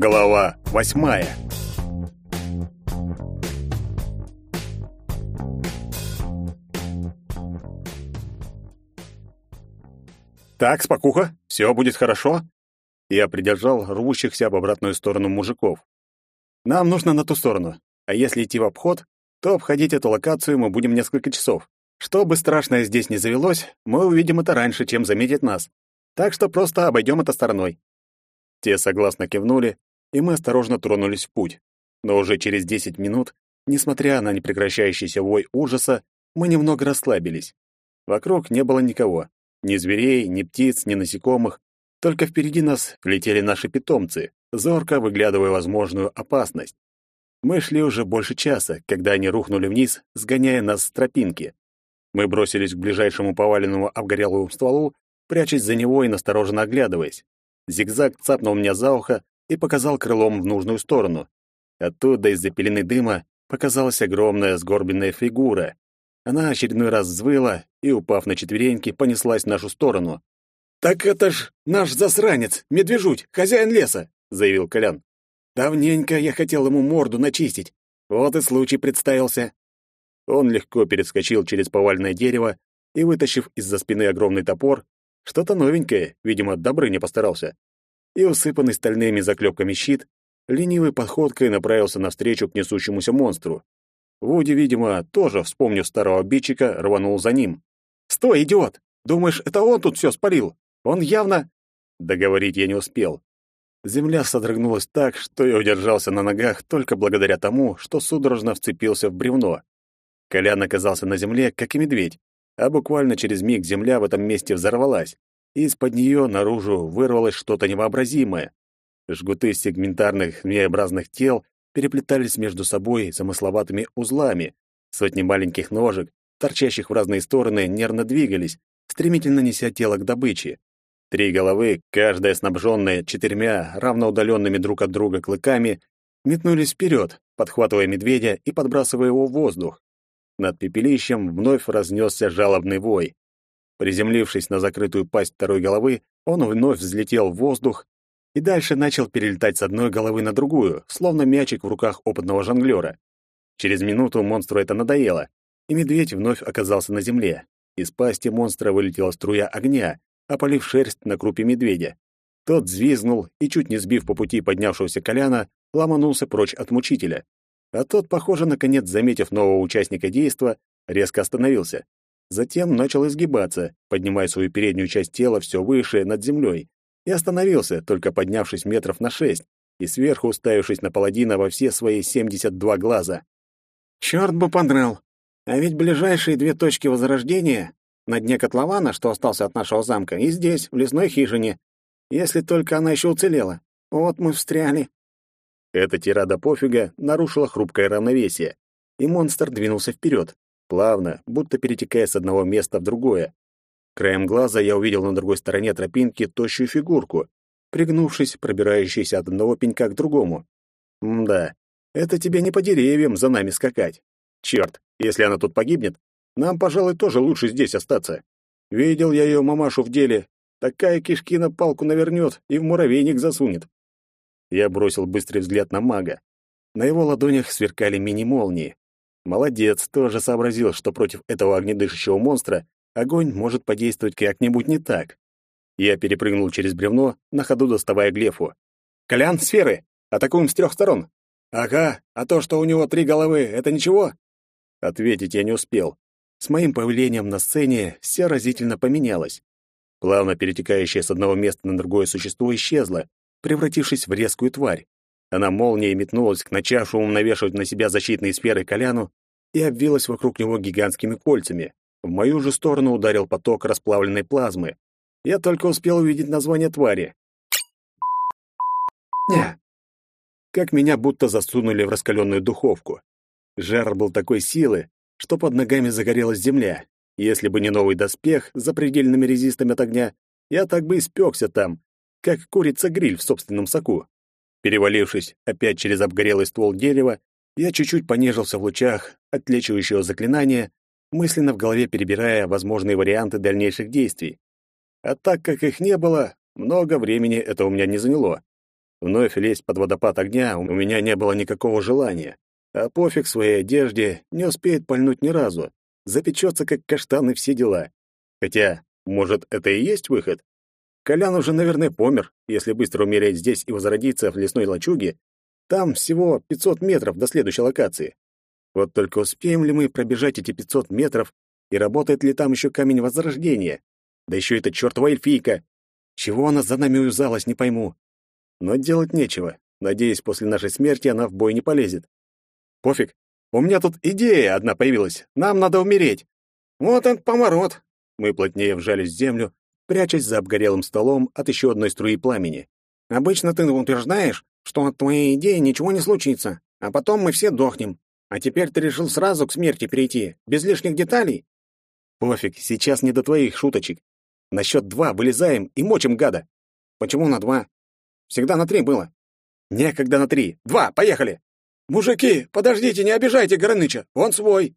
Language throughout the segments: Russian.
Глава восьмая. Так, спокуха, все будет хорошо. Я придержал рвущихся в обратную сторону мужиков. Нам нужно на ту сторону. А если идти в обход, то обходить эту локацию мы будем несколько часов. Что бы страшное здесь не завелось, мы увидим это раньше, чем заметит нас. Так что просто обойдем это стороной. Те согласно кивнули, и мы осторожно тронулись в путь. Но уже через десять минут, несмотря на непрекращающийся вой ужаса, мы немного расслабились. Вокруг не было никого. Ни зверей, ни птиц, ни насекомых. Только впереди нас летели наши питомцы, зорко выглядывая возможную опасность. Мы шли уже больше часа, когда они рухнули вниз, сгоняя нас с тропинки. Мы бросились к ближайшему поваленному обгорелому стволу, прячась за него и настороженно оглядываясь. Зигзаг цапнул меня за ухо и показал крылом в нужную сторону. Оттуда из-за пелены дыма показалась огромная сгорбленная фигура. Она очередной раз взвыла и, упав на четвереньки, понеслась в нашу сторону. «Так это ж наш засранец, медвежуть, хозяин леса!» — заявил Колян. «Давненько я хотел ему морду начистить. Вот и случай представился». Он легко перескочил через поваленное дерево и, вытащив из-за спины огромный топор, что-то новенькое, видимо, Добрыня постарался. И усыпанный стальными заклепками щит, ленивой походкой направился навстречу к несущемуся монстру. Вуди, видимо, тоже, вспомнив старого обидчика, рванул за ним. «Стой, идиот! Думаешь, это он тут все спалил? Он явно...» Договорить я не успел. Земля содрогнулась так, что я удержался на ногах только благодаря тому, что судорожно вцепился в бревно. Колян оказался на земле, как и медведь, а буквально через миг земля в этом месте взорвалась, и из-под нее наружу вырвалось что-то невообразимое. Жгуты сегментарных змееобразных тел переплетались между собой замысловатыми узлами. Сотни маленьких ножек, торчащих в разные стороны, нервно двигались, стремительно неся тело к добыче. Три головы, каждая снабженная четырьмя равноудаленными друг от друга клыками, метнулись вперед, подхватывая медведя и подбрасывая его в воздух. Над пепелищем вновь разнесся жалобный вой. Приземлившись на закрытую пасть второй головы, он вновь взлетел в воздух и дальше начал перелетать с одной головы на другую, словно мячик в руках опытного жонглера. Через минуту монстру это надоело, и медведь вновь оказался на земле. Из пасти монстра вылетела струя огня, опалив шерсть на крупе медведя. Тот взвизгнул и, чуть не сбив по пути поднявшегося Коляна, ломанулся прочь от мучителя. А тот, похоже, наконец, заметив нового участника действа, резко остановился. Затем начал изгибаться, поднимая свою переднюю часть тела все выше над землей, и остановился, только поднявшись метров на шесть, и сверху уставившись на паладина во все свои семьдесят два глаза. «Черт бы подрал! А ведь ближайшие две точки возрождения на дне котлована, что остался от нашего замка, и здесь, в лесной хижине, если только она еще уцелела. Вот мы встряли. Эта тирада пофига нарушила хрупкое равновесие, и монстр двинулся вперед, плавно, будто перетекая с одного места в другое. Краем глаза я увидел на другой стороне тропинки тощую фигурку, пригнувшись, пробирающейся от одного пенька к другому. Мда, это тебе не по деревьям за нами скакать. Черт, если она тут погибнет, нам, пожалуй, тоже лучше здесь остаться. Видел я ее мамашу в деле. Такая кишки на палку навернет и в муравейник засунет. Я бросил быстрый взгляд на мага. На его ладонях сверкали мини-молнии. Молодец, тоже сообразил, что против этого огнедышащего монстра огонь может подействовать как-нибудь не так. Я перепрыгнул через бревно, на ходу доставая глефу. «Колян, сферы! Атакуем с трех сторон!» «Ага, а то, что у него три головы, это ничего?» Ответить я не успел. С моим появлением на сцене все разительно поменялось. Плавно перетекающее с одного места на другое существо исчезло, превратившись в резкую тварь. Она молнией метнулась к начавшему навешивать на себя защитные сферы Коляну и обвилась вокруг него гигантскими кольцами. В мою же сторону ударил поток расплавленной плазмы. Я только успел увидеть название твари. Ня. Как меня будто засунули в раскаленную духовку. Жар был такой силы, что под ногами загорелась земля. Если бы не новый доспех с запредельными резистами от огня, я так бы испекся там, как курица-гриль в собственном соку. Перевалившись опять через обгорелый ствол дерева, я чуть-чуть понежился в лучах отлечивающего заклинания, мысленно в голове перебирая возможные варианты дальнейших действий. А так как их не было, много времени это у меня не заняло. Вновь лезть под водопад огня у меня не было никакого желания. А пофиг своей одежде, не успеет пальнуть ни разу. Запечется, как каштан и все дела. Хотя, может, это и есть выход? Колян уже, наверное, помер. Если быстро умереть здесь и возродиться в лесной лачуге, там всего 500 метров до следующей локации. Вот только успеем ли мы пробежать эти 500 метров, и работает ли там еще камень возрождения? Да еще эта чертова эльфийка! Чего она за нами увязалась, не пойму. Но делать нечего. Надеюсь, после нашей смерти она в бой не полезет. Пофиг. У меня тут идея одна появилась. Нам надо умереть. Вот он поворот. Мы плотнее вжались в землю, прячась за обгорелым столом от еще одной струи пламени. Обычно ты утверждаешь, что от твоей идеи ничего не случится, а потом мы все дохнем. А теперь ты решил сразу к смерти перейти, без лишних деталей? Пофиг, сейчас не до твоих шуточек. На счет два вылезаем и мочим гада. Почему на два? Всегда на три было. Некогда на три. Два, поехали! «Мужики, подождите, не обижайте Горыныча, он свой!»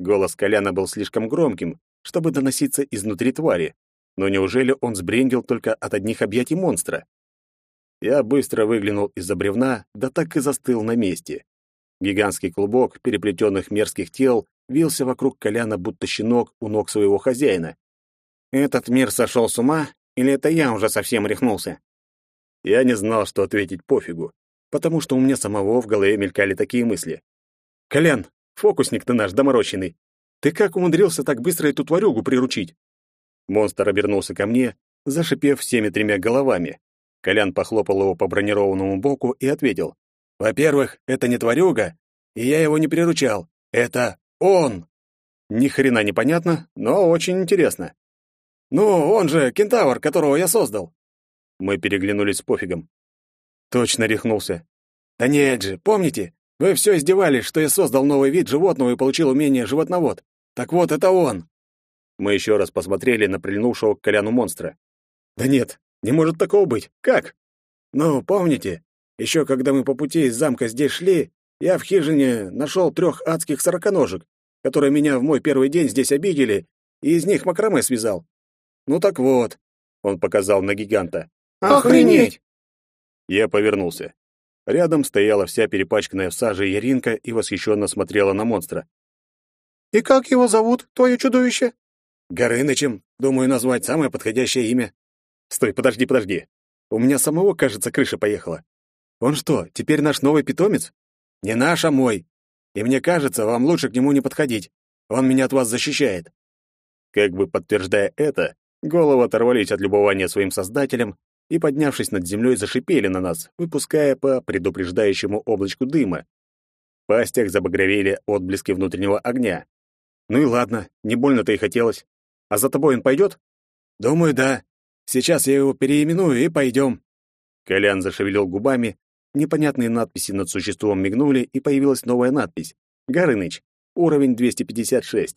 Голос Коляна был слишком громким, чтобы доноситься изнутри твари. Но неужели он сбрендил только от одних объятий монстра? Я быстро выглянул из-за бревна, да так и застыл на месте. Гигантский клубок переплетенных мерзких тел вился вокруг Коляна, будто щенок у ног своего хозяина. «Этот мир сошел с ума, или это я уже совсем рехнулся?» Я не знал, что ответить пофигу потому что у меня самого в голове мелькали такие мысли. «Колян, фокусник ты наш доморощенный, ты как умудрился так быстро эту тварюгу приручить?» Монстр обернулся ко мне, зашипев всеми тремя головами. Колян похлопал его по бронированному боку и ответил. «Во-первых, это не тварюга, и я его не приручал. Это он!» Ни хрена непонятно, но очень интересно. «Ну, он же кентавр, которого я создал!» Мы переглянулись с пофигом. Точно рехнулся. Да нет же, помните? Вы все издевались, что я создал новый вид животного и получил умение животновод. Так вот, это он. Мы еще раз посмотрели на прильнувшего к Коляну монстра. Да нет, не может такого быть. Как? Ну, помните, еще когда мы по пути из замка здесь шли, я в хижине нашел трех адских сороконожек, которые меня в мой первый день здесь обидели, и из них макраме связал. Ну так вот, он показал на гиганта. Охренеть! Я повернулся. Рядом стояла вся перепачканная в саже Яринка и восхищенно смотрела на монстра. «И как его зовут, твое чудовище?» «Горынычем. Думаю, назвать самое подходящее имя». «Стой, подожди, подожди. У меня самого, кажется, крыша поехала. Он что, теперь наш новый питомец?» «Не наш, а мой. И мне кажется, вам лучше к нему не подходить. Он меня от вас защищает». Как бы подтверждая это, головы оторвались от любования своим создателем и, поднявшись над землей, зашипели на нас, выпуская по предупреждающему облачку дыма. В пастях забагровели отблески внутреннего огня. Ну и ладно, не больно-то и хотелось. А за тобой он пойдет? Думаю, да. Сейчас я его переименую и пойдем. Колян зашевелил губами, непонятные надписи над существом мигнули, и появилась новая надпись. Горыныч, уровень 256.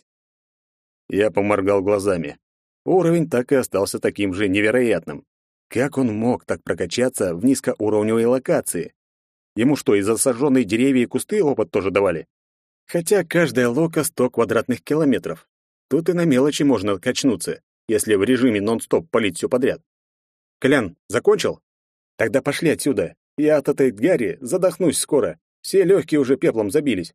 Я поморгал глазами. Уровень так и остался таким же невероятным. Как он мог так прокачаться в низкоуровневой локации? Ему что, из-за сожженной деревья и кусты опыт тоже давали? Хотя каждая лока 100 квадратных километров. Тут и на мелочи можно качнуться, если в режиме нон-стоп палить все подряд. Клян, закончил? Тогда пошли отсюда. Я от этой гари задохнусь скоро. Все легкие уже пеплом забились.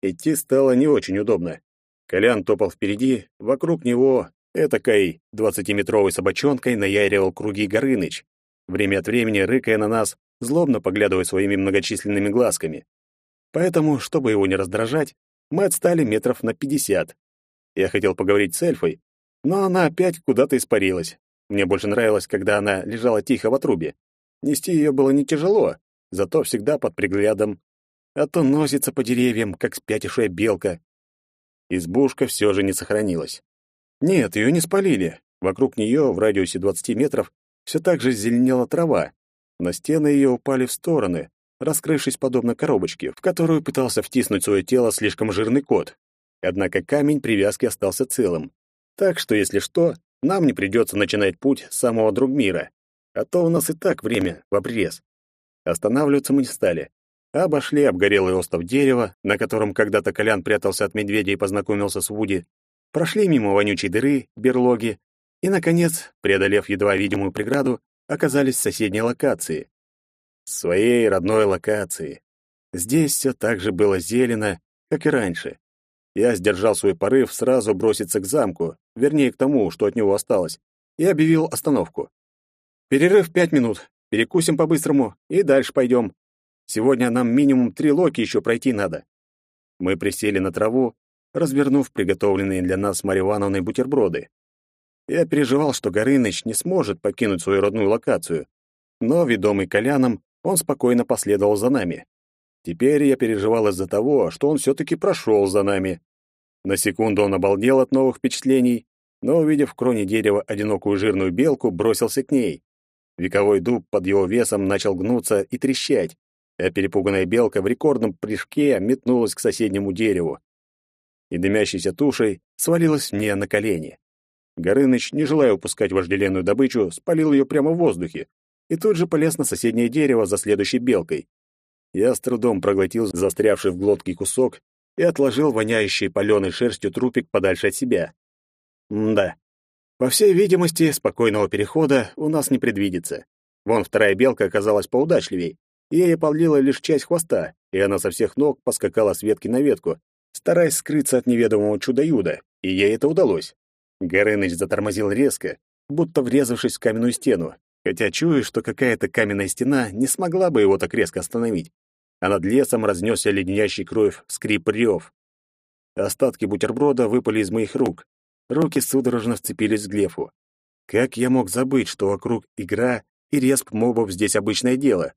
Идти стало не очень удобно. Колян топал впереди, вокруг него Этакой двадцатиметровой собачонкой наяривал круги Горыныч, время от времени рыкая на нас, злобно поглядывая своими многочисленными глазками. Поэтому, чтобы его не раздражать, мы отстали метров на пятьдесят. Я хотел поговорить с эльфой, но она опять куда-то испарилась. Мне больше нравилось, когда она лежала тихо в отрубе. Нести ее было не тяжело, зато всегда под приглядом. А то носится по деревьям, как спятившая белка. Избушка все же не сохранилась. Нет, ее не спалили. Вокруг нее, в радиусе 20 метров, все так же зеленела трава. На стены ее упали в стороны, раскрывшись подобно коробочке, в которую пытался втиснуть свое тело слишком жирный кот. Однако камень привязки остался целым. Так что, если что, нам не придется начинать путь с самого Другмира. А то у нас и так время в обрез. Останавливаться мы не стали. Обошли обгорелый остов дерева, на котором когда-то Колян прятался от медведя и познакомился с Вуди, прошли мимо вонючей дыры, берлоги и, наконец, преодолев едва видимую преграду, оказались в соседней локации. своей родной локации. Здесь все так же было зелено, как и раньше. Я сдержал свой порыв сразу броситься к замку, вернее, к тому, что от него осталось, и объявил остановку. Перерыв пять минут, перекусим по-быстрому и дальше пойдем. Сегодня нам минимум три локи еще пройти надо. Мы присели на траву, развернув приготовленные для нас с Марьей Ивановной бутерброды. Я переживал, что Горыныч не сможет покинуть свою родную локацию, но, ведомый Коляном, он спокойно последовал за нами. Теперь я переживал из-за того, что он все-таки прошел за нами. На секунду он обалдел от новых впечатлений, но, увидев в кроне дерева одинокую жирную белку, бросился к ней. Вековой дуб под его весом начал гнуться и трещать, а перепуганная белка в рекордном прыжке метнулась к соседнему дереву и дымящейся тушей свалилась мне на колени. Горыныч, не желая упускать вожделенную добычу, спалил ее прямо в воздухе и тут же полез на соседнее дерево за следующей белкой. Я с трудом проглотил застрявший в глотке кусок и отложил воняющий паленой шерстью трупик подальше от себя. М да. По всей видимости, спокойного перехода у нас не предвидится. Вон вторая белка оказалась поудачливей. Ей опалила лишь часть хвоста, и она со всех ног поскакала с ветки на ветку, стараясь скрыться от неведомого чудо-юда, и ей это удалось. Горыныч затормозил резко, будто врезавшись в каменную стену, хотя чую, что какая-то каменная стена не смогла бы его так резко остановить а над лесом разнесся леденящий кровь скрип рев. Остатки бутерброда выпали из моих рук. Руки судорожно вцепились в глефу. Как я мог забыть, что вокруг игра и респ мобов здесь обычное дело?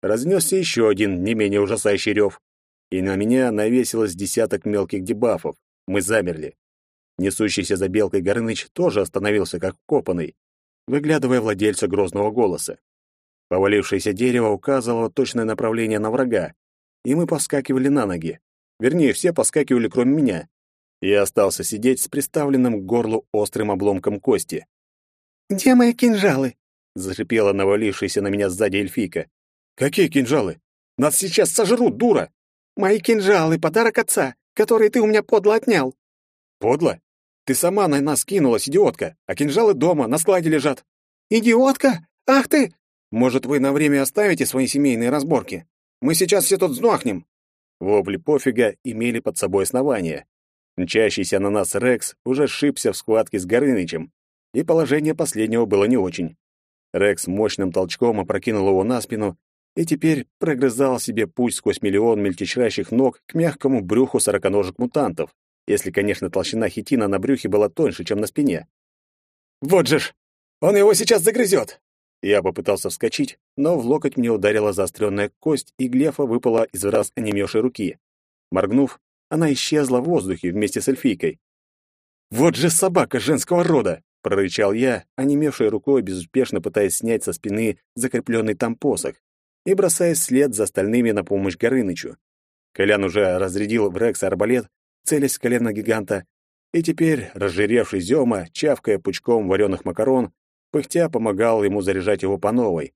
Разнесся еще один не менее ужасающий рев, и на меня навесилось десяток мелких дебафов. Мы замерли. Несущийся за белкой Горыныч тоже остановился как копанный, выглядывая владельца грозного голоса. Повалившееся дерево указывало точное направление на врага, и мы поскакивали на ноги. Вернее, все поскакивали, кроме меня. Я остался сидеть с приставленным к горлу острым обломком кости. «Где мои кинжалы?» — зашипела навалившаяся на меня сзади эльфийка. «Какие кинжалы? Нас сейчас сожрут, дура!» «Мои кинжалы, подарок отца, который ты у меня подло отнял». «Подло? Ты сама на нас кинулась, идиотка, а кинжалы дома, на складе лежат». «Идиотка? Ах ты! Может, вы на время оставите свои семейные разборки? Мы сейчас все тут сдохнем!» Вопли пофига имели под собой основания. Мчащийся на нас Рекс уже сшибся в схватке с Горынычем, и положение последнего было не очень. Рекс мощным толчком опрокинул его на спину и теперь прогрызал себе путь сквозь миллион мельтешащих ног к мягкому брюху сороконожек мутантов, если, конечно, толщина хитина на брюхе была тоньше, чем на спине. «Вот же ж! Он его сейчас загрызет! Я попытался вскочить, но в локоть мне ударила заостренная кость, и глефа выпала из раз онемевшей руки. Моргнув, она исчезла в воздухе вместе с эльфийкой. «Вот же собака женского рода!» — прорычал я, онемевшей рукой, безуспешно пытаясь снять со спины закрепленный там посох и бросаясь вслед за остальными на помощь Горынычу. Колян уже разрядил в Рекса арбалет, целясь в колено гиганта, и теперь, разжиревший Зёма, чавкая пучком вареных макарон, пыхтя помогал ему заряжать его по новой.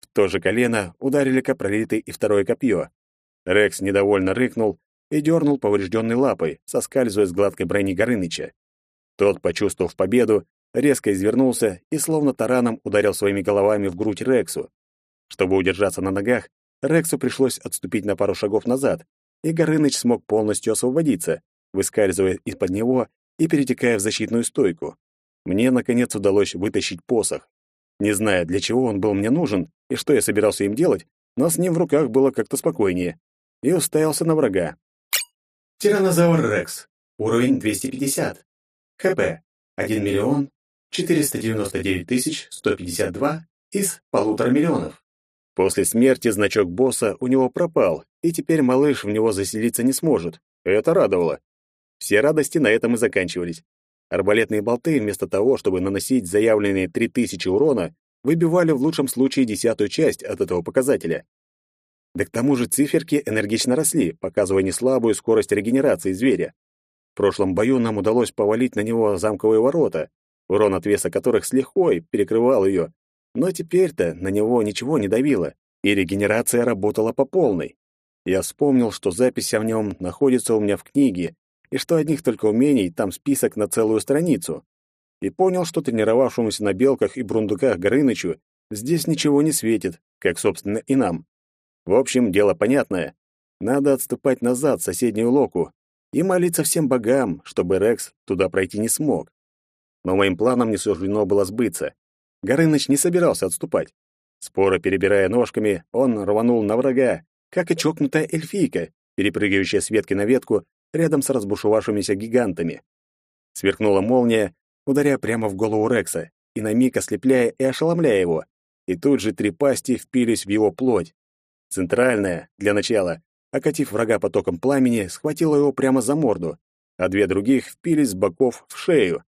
В то же колено ударили капролиты и второе копье. Рекс недовольно рыкнул и дернул поврежденной лапой, соскальзывая с гладкой брони Горыныча. Тот, почувствовав победу, резко извернулся и словно тараном ударил своими головами в грудь Рексу. Чтобы удержаться на ногах, Рексу пришлось отступить на пару шагов назад, и Горыныч смог полностью освободиться, выскальзывая из-под него и перетекая в защитную стойку. Мне, наконец, удалось вытащить посох. Не зная, для чего он был мне нужен и что я собирался им делать, но с ним в руках было как-то спокойнее. И уставился на врага. Тиранозавр Рекс. Уровень 250. ХП 1 миллион 499 тысяч 152 из полутора миллионов. После смерти значок босса у него пропал, и теперь малыш в него заселиться не сможет. Это радовало. Все радости на этом и заканчивались. Арбалетные болты, вместо того, чтобы наносить заявленные 3000 урона, выбивали в лучшем случае десятую часть от этого показателя. Да к тому же циферки энергично росли, показывая неслабую скорость регенерации зверя. В прошлом бою нам удалось повалить на него замковые ворота, урон от веса которых с лихвой перекрывал ее, но теперь-то на него ничего не давило, и регенерация работала по полной. Я вспомнил, что запись о нем находится у меня в книге, и что одних только умений там список на целую страницу. И понял, что тренировавшемуся на белках и брундуках Горынычу здесь ничего не светит, как, собственно, и нам. В общем, дело понятное. Надо отступать назад в соседнюю локу и молиться всем богам, чтобы Рекс туда пройти не смог. Но моим планам не суждено было сбыться. Горыныч не собирался отступать. Споро перебирая ножками, он рванул на врага, как и чокнутая эльфийка, перепрыгивающая с ветки на ветку рядом с разбушевавшимися гигантами. Сверкнула молния, ударяя прямо в голову Рекса, и на миг ослепляя и ошеломляя его. И тут же три пасти впились в его плоть. Центральная, для начала, окатив врага потоком пламени, схватила его прямо за морду, а две других впились с боков в шею.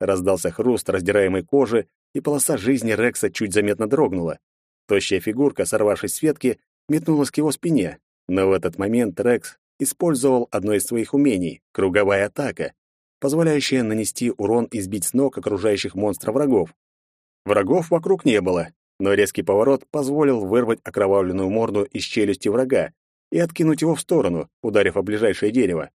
Раздался хруст раздираемой кожи, и полоса жизни Рекса чуть заметно дрогнула. Тощая фигурка, сорвавшись с ветки, метнулась к его спине, но в этот момент Рекс использовал одно из своих умений — круговая атака, позволяющая нанести урон и сбить с ног окружающих монстров врагов. Врагов вокруг не было, но резкий поворот позволил вырвать окровавленную морду из челюсти врага и откинуть его в сторону, ударив о ближайшее дерево.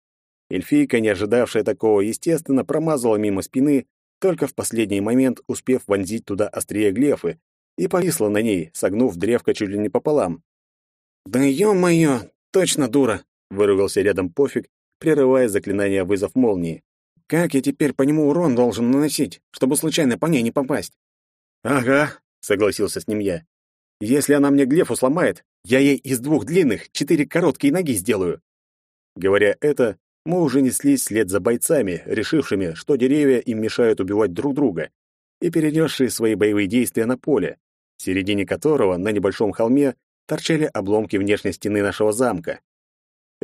Эльфийка, не ожидавшая такого, естественно, промазала мимо спины, только в последний момент успев вонзить туда острие глефы, и повисла на ней, согнув древко чуть ли не пополам. «Да ё-моё, точно дура!» — выругался рядом Пофиг, прерывая заклинание вызов молнии. «Как я теперь по нему урон должен наносить, чтобы случайно по ней не попасть?» «Ага», — согласился с ним я. «Если она мне глефу сломает, я ей из двух длинных четыре короткие ноги сделаю». Говоря это, мы уже неслись вслед за бойцами, решившими, что деревья им мешают убивать друг друга, и перенесшие свои боевые действия на поле, в середине которого, на небольшом холме, торчали обломки внешней стены нашего замка.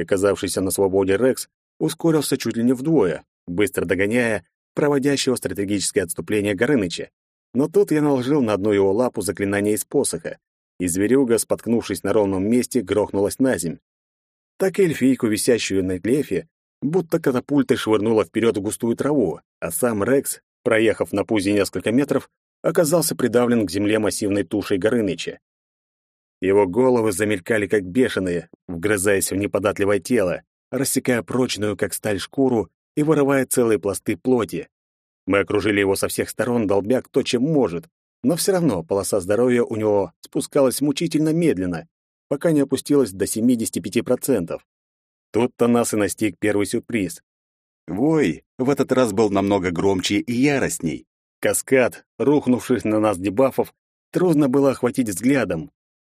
Оказавшийся на свободе Рекс ускорился чуть ли не вдвое, быстро догоняя проводящего стратегическое отступление Горыныча. Но тут я наложил на одну его лапу заклинание из посоха, и зверюга, споткнувшись на ровном месте, грохнулась на земь. Так и эльфийку, висящую на глефе, будто катапультой швырнула вперед в густую траву, а сам Рекс, проехав на пузе несколько метров, оказался придавлен к земле массивной тушей Горыныча. Его головы замелькали как бешеные, вгрызаясь в неподатливое тело, рассекая прочную, как сталь, шкуру и вырывая целые пласты плоти. Мы окружили его со всех сторон, долбя кто чем может, но все равно полоса здоровья у него спускалась мучительно медленно, пока не опустилась до 75%. Тут-то нас и настиг первый сюрприз. Вой в этот раз был намного громче и яростней. Каскад, рухнувших на нас дебафов, трудно было охватить взглядом.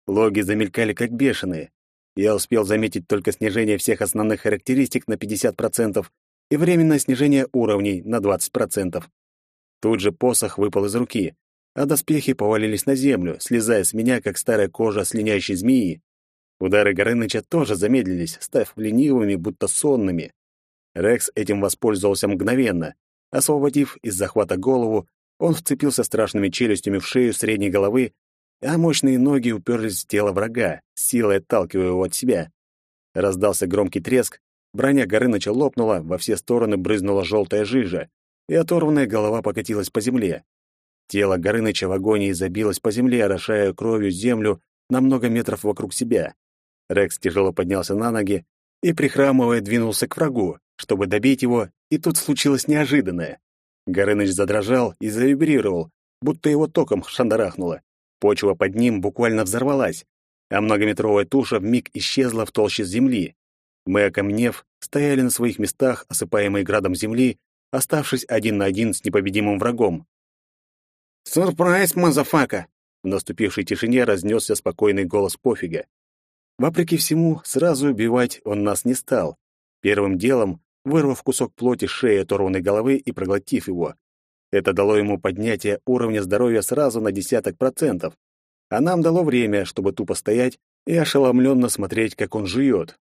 Логи замелькали как бешеные. Я успел заметить только снижение всех основных характеристик на 50% и временное снижение уровней на 20%. Тут же посох выпал из руки, а доспехи повалились на землю, слезая с меня, как старая кожа слиняющей змеи. Удары Горыныча тоже замедлились, став ленивыми, будто сонными. Рекс этим воспользовался мгновенно. Освободив из захвата голову, он вцепился страшными челюстями в шею средней головы а мощные ноги уперлись в тело врага, силой отталкивая его от себя. Раздался громкий треск, броня Горыныча лопнула, во все стороны брызнула желтая жижа, и оторванная голова покатилась по земле. Тело Горыныча в агонии забилось по земле, орошая кровью землю на много метров вокруг себя. Рекс тяжело поднялся на ноги и, прихрамывая, двинулся к врагу, чтобы добить его, и тут случилось неожиданное. Горыныч задрожал и завибрировал, будто его током шандарахнуло. Почва под ним буквально взорвалась, а многометровая туша вмиг исчезла в толще земли. Мы, окаменев, стояли на своих местах, осыпаемые градом земли, оставшись один на один с непобедимым врагом. «Сюрприз, motherfucker!» В наступившей тишине разнесся спокойный голос Пофига. Вопреки всему, сразу убивать он нас не стал. Первым делом, вырвав кусок плоти шеи оторванной головы и проглотив его. Это дало ему поднятие уровня здоровья сразу на десяток процентов, а нам дало время, чтобы тупо стоять и ошеломленно смотреть, как он жует.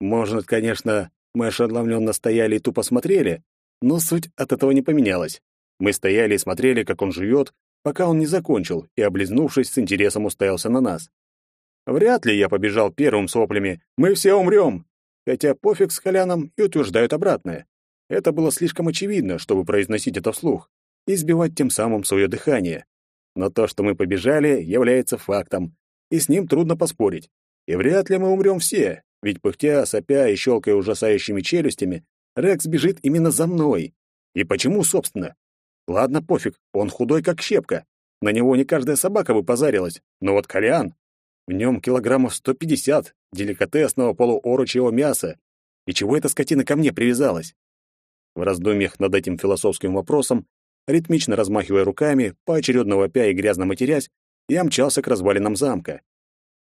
Может, конечно, мы ошеломленно стояли и тупо смотрели, но суть от этого не поменялась. Мы стояли и смотрели, как он жует, пока он не закончил и, облизнувшись, с интересом уставился на нас. Вряд ли я побежал первым с воплями «Мы все умрем!» Хотя пофиг с Коляном и утверждают обратное. Это было слишком очевидно, чтобы произносить это вслух и сбивать тем самым свое дыхание. Но то, что мы побежали, является фактом, и с ним трудно поспорить. И вряд ли мы умрем все, ведь пыхтя, сопя и щелкая ужасающими челюстями, Рекс бежит именно за мной. И почему, собственно? Ладно, пофиг, он худой как щепка. На него не каждая собака бы позарилась. Но вот Колян... В нем килограммов 150 деликатесного полуорочьего мяса. И чего эта скотина ко мне привязалась? В раздумьях над этим философским вопросом, ритмично размахивая руками, поочередно вопя и грязно матерясь, я мчался к развалинам замка.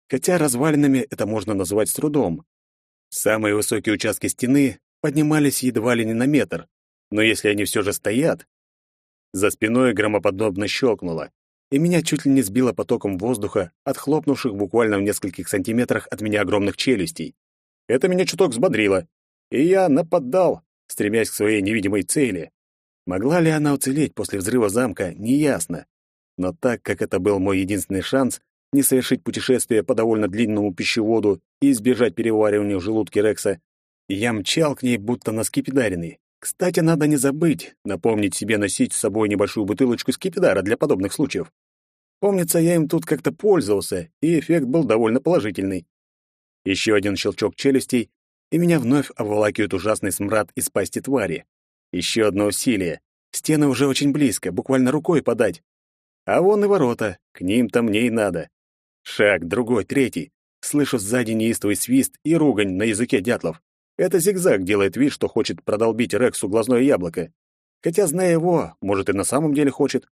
Хотя развалинами это можно назвать с трудом. Самые высокие участки стены поднимались едва ли не на метр, но если они все же стоят... За спиной громоподобно щелкнуло, и меня чуть ли не сбило потоком воздуха от хлопнувших буквально в нескольких сантиметрах от меня огромных челюстей. Это меня чуток взбодрило, и я нападал, стремясь к своей невидимой цели. Могла ли она уцелеть после взрыва замка, неясно. Но так как это был мой единственный шанс не совершить путешествие по довольно длинному пищеводу и избежать переваривания в желудке Рекса, я мчал к ней, будто на скипидаренный. Кстати, надо не забыть напомнить себе носить с собой небольшую бутылочку скипидара для подобных случаев. Помнится, я им тут как-то пользовался, и эффект был довольно положительный. Еще один щелчок челюстей, и меня вновь обволакивает ужасный смрад из пасти твари. Еще одно усилие. Стены уже очень близко, буквально рукой подать. А вон и ворота, к ним-то мне и надо. Шаг, другой, третий. Слышу сзади неистовый свист и ругань на языке дятлов. Это зигзаг делает вид, что хочет продолбить Рексу глазное яблоко. Хотя, зная его, может, и на самом деле хочет.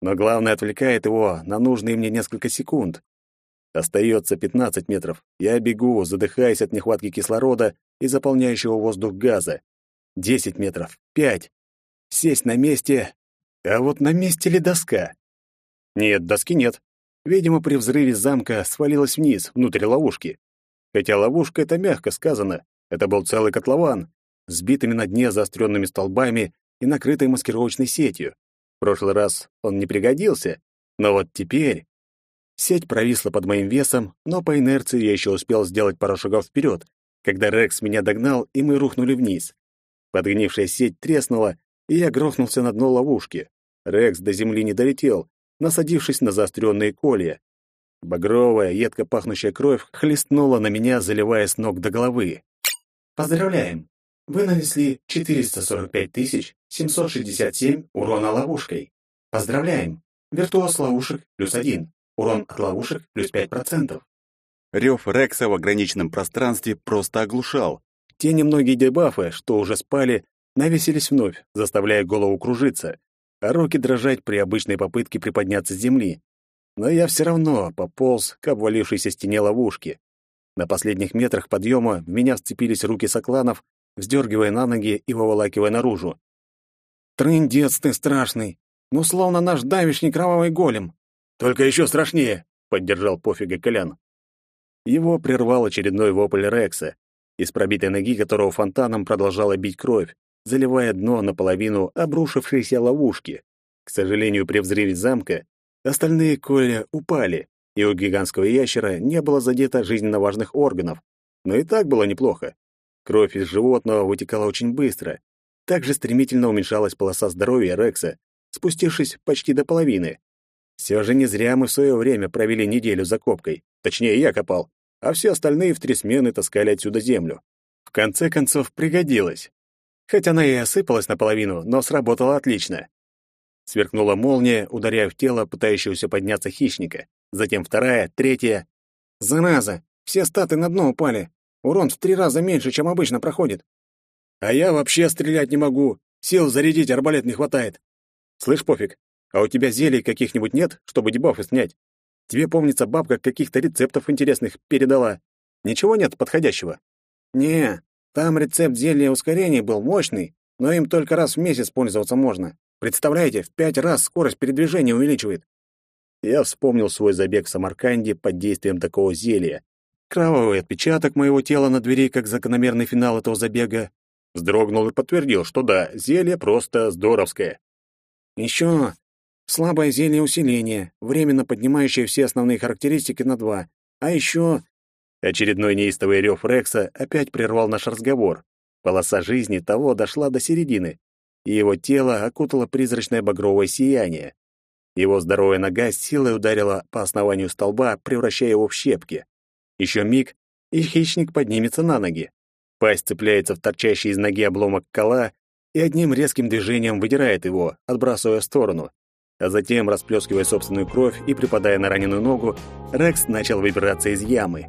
Но главное, отвлекает его на нужные мне несколько секунд. Остается 15 метров. Я бегу, задыхаясь от нехватки кислорода и заполняющего воздух газа. 10 метров. 5. Сесть на месте. А вот на месте ли доска? Нет, доски нет. Видимо, при взрыве замка свалилась вниз, внутрь ловушки. Хотя ловушка — это мягко сказано. Это был целый котлован, сбитыми на дне заостренными столбами и накрытой маскировочной сетью. В прошлый раз он не пригодился, но вот теперь... Сеть провисла под моим весом, но по инерции я еще успел сделать пару шагов вперед, когда Рекс меня догнал, и мы рухнули вниз. Подгнившая сеть треснула, и я грохнулся на дно ловушки. Рекс до земли не долетел, насадившись на заостренные колья. Багровая, едко пахнущая кровь хлестнула на меня, заливая с ног до головы. Поздравляем! Вы нанесли 445 767 урона ловушкой. Поздравляем! Виртуоз ловушек плюс один. Урон от ловушек плюс 5%. Рев Рекса в ограниченном пространстве просто оглушал. Те немногие дебафы, что уже спали, навесились вновь, заставляя голову кружиться, а руки дрожать при обычной попытке приподняться с земли. Но я все равно пополз к обвалившейся стене ловушки. На последних метрах подъема в меня вцепились руки сокланов, вздергивая на ноги и выволакивая наружу. «Трындец ты страшный! Ну, словно наш давишний кровавый голем!» «Только еще страшнее!» — поддержал пофига Колян. Его прервал очередной вопль Рекса, из пробитой ноги которого фонтаном продолжала бить кровь, заливая дно наполовину обрушившейся ловушки. К сожалению, при взрыве замка остальные коля упали, и у гигантского ящера не было задето жизненно важных органов. Но и так было неплохо. Кровь из животного вытекала очень быстро. Также стремительно уменьшалась полоса здоровья Рекса, спустившись почти до половины. Все же не зря мы в свое время провели неделю за копкой. Точнее, я копал, а все остальные в три смены таскали отсюда землю. В конце концов, пригодилось. Хоть она и осыпалась наполовину, но сработала отлично. Сверкнула молния, ударяя в тело пытающегося подняться хищника затем вторая, третья. Зараза, все статы на дно упали. Урон в три раза меньше, чем обычно проходит. А я вообще стрелять не могу. Сил зарядить арбалет не хватает. Слышь, пофиг, а у тебя зелий каких-нибудь нет, чтобы дебафы снять? Тебе, помнится, бабка каких-то рецептов интересных передала. Ничего нет подходящего? Не, там рецепт зелья ускорения был мощный, но им только раз в месяц пользоваться можно. Представляете, в пять раз скорость передвижения увеличивает. Я вспомнил свой забег в Самарканде под действием такого зелья. Кровавый отпечаток моего тела на двери как закономерный финал этого забега. Вздрогнул и подтвердил, что да, зелье просто здоровское. Еще слабое зелье усиления, временно поднимающее все основные характеристики на два. А еще... Очередной неистовый рев Рекса опять прервал наш разговор. Полоса жизни того дошла до середины, и его тело окутало призрачное багровое сияние. Его здоровая нога с силой ударила по основанию столба, превращая его в щепки. Еще миг, и хищник поднимется на ноги. Пасть цепляется в торчащий из ноги обломок кола и одним резким движением выдирает его, отбрасывая в сторону. А затем, расплескивая собственную кровь и припадая на раненую ногу, Рекс начал выбираться из ямы.